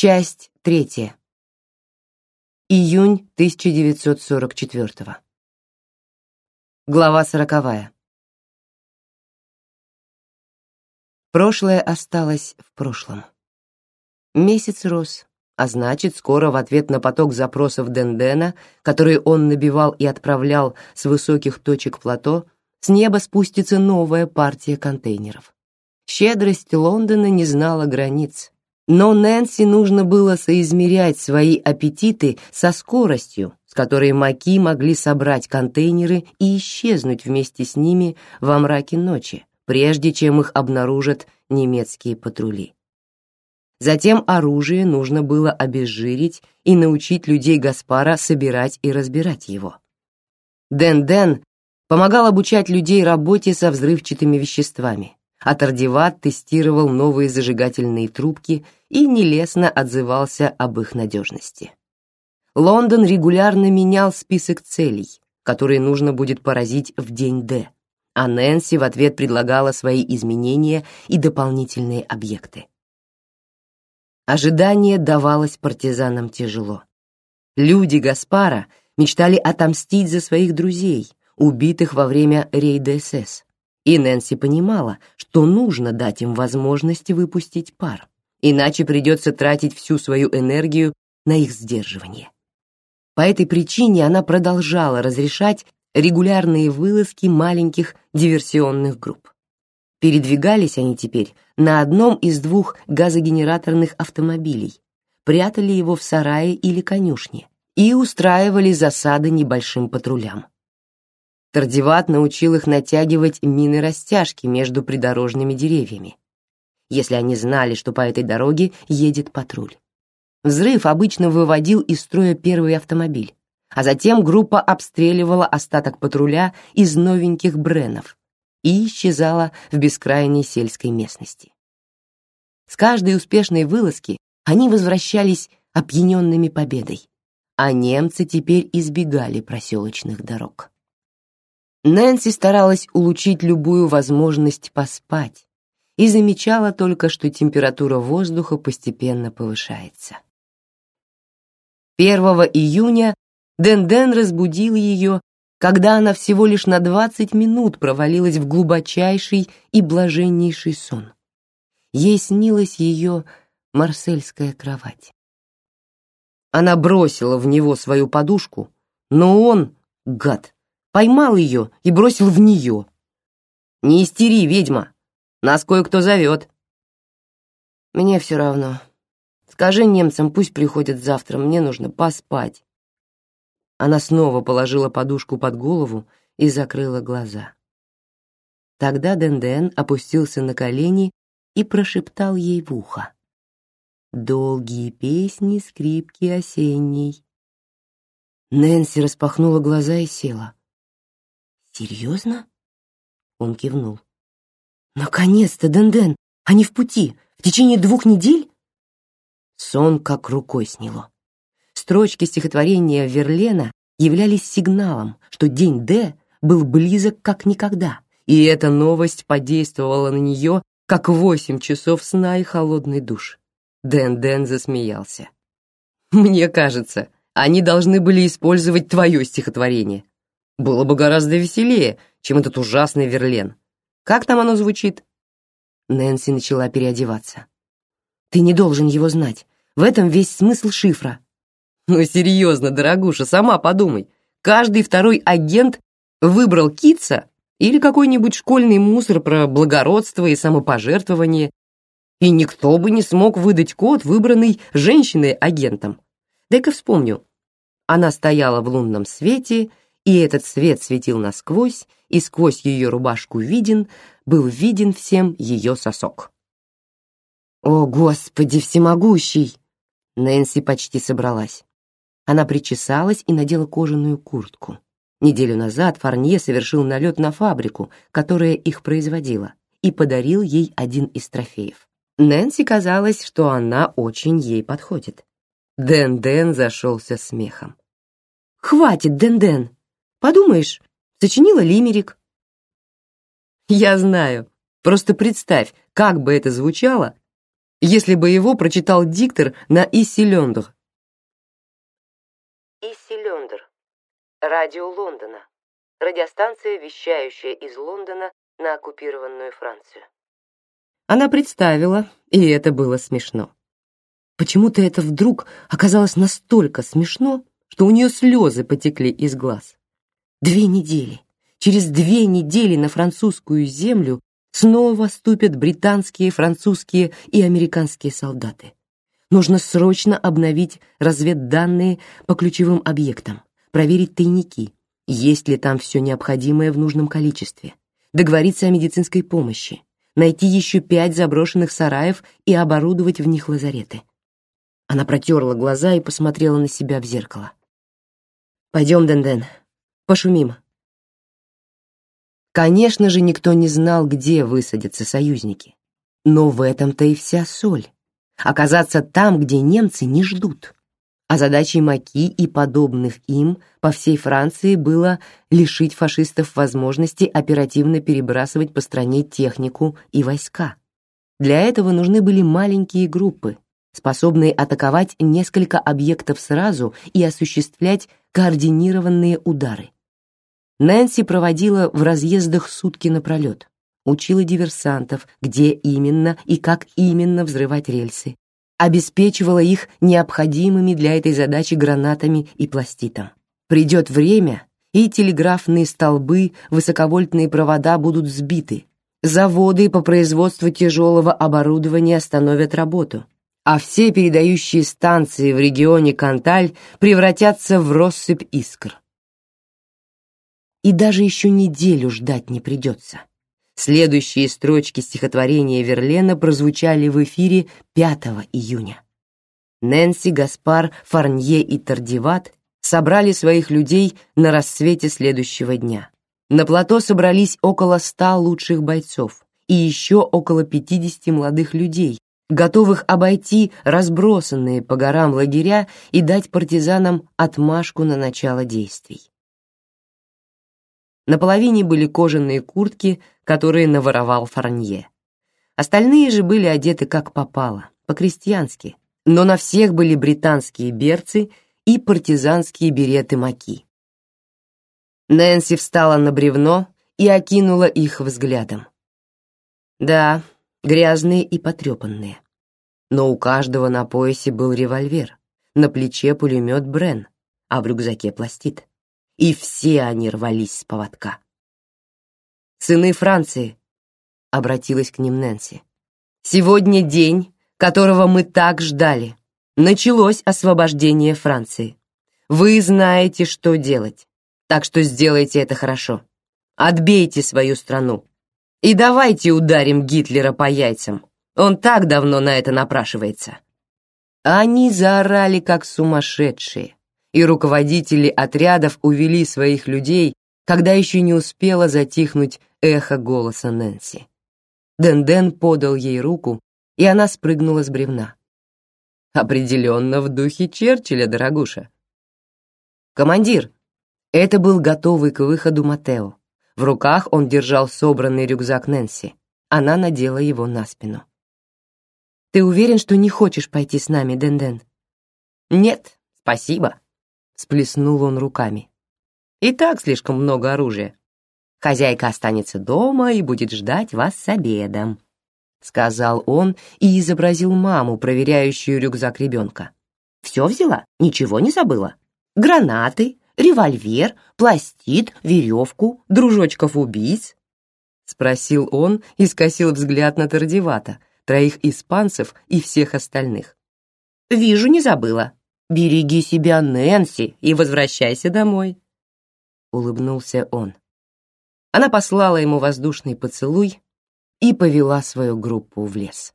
Часть третья. Июнь 1944. Глава сороковая. Прошлое осталось в прошлом. Месяц рос, а значит, скоро в ответ на поток запросов Дендена, которые он набивал и отправлял с высоких точек плато, с неба спустится новая партия контейнеров. Щедрость Лондона не знала границ. Но Нэнси нужно было соизмерять свои аппетиты со скоростью, с которой маки могли собрать контейнеры и исчезнуть вместе с ними во мраке ночи, прежде чем их обнаружат немецкие патрули. Затем оружие нужно было обезжирить и научить людей Гаспара собирать и разбирать его. Ден-Ден помогал обучать людей работе со взрывчатыми веществами, а Тардиват тестировал новые зажигательные трубки и нелестно отзывался об их надежности. Лондон регулярно менял список целей, которые нужно будет поразить в день Д, а Нэнси в ответ предлагала свои изменения и дополнительные объекты. Ожидание давалось партизанам тяжело. Люди Гаспара мечтали отомстить за своих друзей, убитых во время рейда СС. И Нэнси понимала, что нужно дать им возможность выпустить пар иначе придется тратить всю свою энергию на их сдерживание. По этой причине она продолжала разрешать регулярные вылазки маленьких диверсионных групп. Передвигались они теперь на одном из двух газогенераторных автомобилей, прятали его в сарае или конюшне и устраивали засады небольшим патрулям. Тардиват научил их натягивать мины-растяжки между придорожными деревьями, если они знали, что по этой дороге едет патруль. Взрыв обычно выводил из строя первый автомобиль, а затем группа обстреливала остаток патруля из новеньких бренов и исчезала в бескрайней сельской местности. С каждой успешной вылазки они возвращались опьяненными победой, а немцы теперь избегали проселочных дорог. Нэнси старалась улучшить любую возможность поспать, и замечала только, что температура воздуха постепенно повышается. 1 июня Денден разбудил ее, когда она всего лишь на 20 минут провалилась в глубочайший и блаженнейший сон. Ей снилась ее марсельская кровать. Она бросила в него свою подушку, но он, гад, поймал ее и бросил в нее. «Не истери, ведьма!» Нас кое-кто зовет». «Мне все равно. Скажи немцам, пусть приходят завтра, мне нужно поспать». Она снова положила подушку под голову и закрыла глаза. Тогда Денден опустился на колени и прошептал ей в ухо. «Долгие песни скрипки осенней». Нэнси распахнула глаза и села. «Серьезно?» Он кивнул. Наконец-то, Денден, они в пути. В течение двух недель? Сон как рукой сняло. Строчки стихотворения Верлена являлись сигналом, что день Д был близок как никогда, и эта новость подействовала на нее, как восемь часов сна и холодный душ. Дэн-Дэн засмеялся. «Мне кажется, они должны были использовать твое стихотворение. Было бы гораздо веселее, чем этот ужасный Верлен. Как там оно звучит?» Нэнси начала переодеваться. «Ты не должен его знать. В этом весь смысл шифра». «Ну, серьезно, дорогуша, сама подумай. Каждый второй агент выбрал Китса или какой-нибудь школьный мусор про благородство и самопожертвование, и никто бы не смог выдать код, выбранный женщиной-агентом. Дай-ка вспомню. Она стояла в лунном свете, и этот свет светил насквозь, и сквозь ее рубашку виден, был виден всем ее сосок. «О, Господи всемогущий!» Нэнси почти собралась. Она причесалась и надела кожаную куртку. Неделю назад Фарнье совершил налет на фабрику, которая их производила, и подарил ей один из трофеев. Нэнси казалось, что она очень ей подходит. Дэн-Дэн зашелся смехом. «Хватит, Дэн-Дэн! Подумаешь, Сочинила лимерик. Я знаю. Просто представь, как бы это звучало, если бы его прочитал диктор на. Исси Лёндр. Радио Лондона. Радиостанция, вещающая из Лондона на оккупированную Францию. Она представила, и это было смешно. Почему-то это вдруг оказалось настолько смешно, что у нее слезы потекли из глаз. Две недели. Через две недели на французскую землю снова ступят британские, французские и американские солдаты. Нужно срочно обновить разведданные по ключевым объектам, проверить тайники, есть ли там все необходимое в нужном количестве, договориться о медицинской помощи, найти еще пять заброшенных сараев и оборудовать в них лазареты. Она протерла глаза и посмотрела на себя в зеркало. «Пойдем, Денден, пошумим». Конечно же, никто не знал, где высадятся союзники. Но в этом-то и вся соль. Оказаться там, где немцы не ждут. А задачей Маки и подобных им по всей Франции было лишить фашистов возможности оперативно перебрасывать по стране технику и войска. Для этого нужны были маленькие группы, способные атаковать несколько объектов сразу и осуществлять координированные удары. Нэнси проводила в разъездах сутки напролет, учила диверсантов, где именно и как именно взрывать рельсы, обеспечивала их необходимыми для этой задачи гранатами и пластитом. Придет время, и телеграфные столбы, высоковольтные провода будут сбиты, заводы по производству тяжелого оборудования остановят работу, а все передающие станции в регионе Канталь превратятся в россыпь искр и даже еще неделю ждать не придется. Следующие строчки стихотворения Верлена прозвучали в эфире 5 июня. Нэнси, Гаспар, Фарнье и Тардиват собрали своих людей на рассвете следующего дня. На плато собрались около ста лучших бойцов и еще около 50 молодых людей, готовых обойти разбросанные по горам лагеря и дать партизанам отмашку на начало действий. На половине были кожаные куртки, которые наворовал Фарнье. Остальные же были одеты как попало, по-крестьянски, но на всех были британские берцы и партизанские береты маки. Нэнси встала на бревно и окинула их взглядом. Да, грязные и потрепанные. Но у каждого на поясе был револьвер, на плече пулемет Брен, а в рюкзаке пластид и все они рвались с поводка. «Сыны Франции», — обратилась к ним Нэнси, — «сегодня день, которого мы так ждали. Началось освобождение Франции. Вы знаете, что делать, так что сделайте это хорошо. Отбейте свою страну. И давайте ударим Гитлера по яйцам. Он так давно на это напрашивается». Они заорали, как сумасшедшие и руководители отрядов увели своих людей, когда еще не успело затихнуть эхо голоса Нэнси. Денден подал ей руку, и она спрыгнула с бревна. Определенно в духе Черчилля, дорогуша. Командир, это был готовый к выходу Матео. В руках он держал собранный рюкзак Нэнси. Она надела его на спину. Ты уверен, что не хочешь пойти с нами, Денден? Нет, спасибо. Сплеснул он руками. И так слишком много оружия. Хозяйка останется дома и будет ждать вас с обедом, сказал он и изобразил маму, проверяющую рюкзак ребенка. Все взяла, ничего не забыла. Гранаты, револьвер, пластид, веревку, дружочков-убийц? Спросил он и скосил взгляд на Тардивата, троих испанцев и всех остальных. Вижу, не забыла. «Береги себя, Нэнси, и возвращайся домой», — улыбнулся он. Она послала ему воздушный поцелуй и повела свою группу в лес.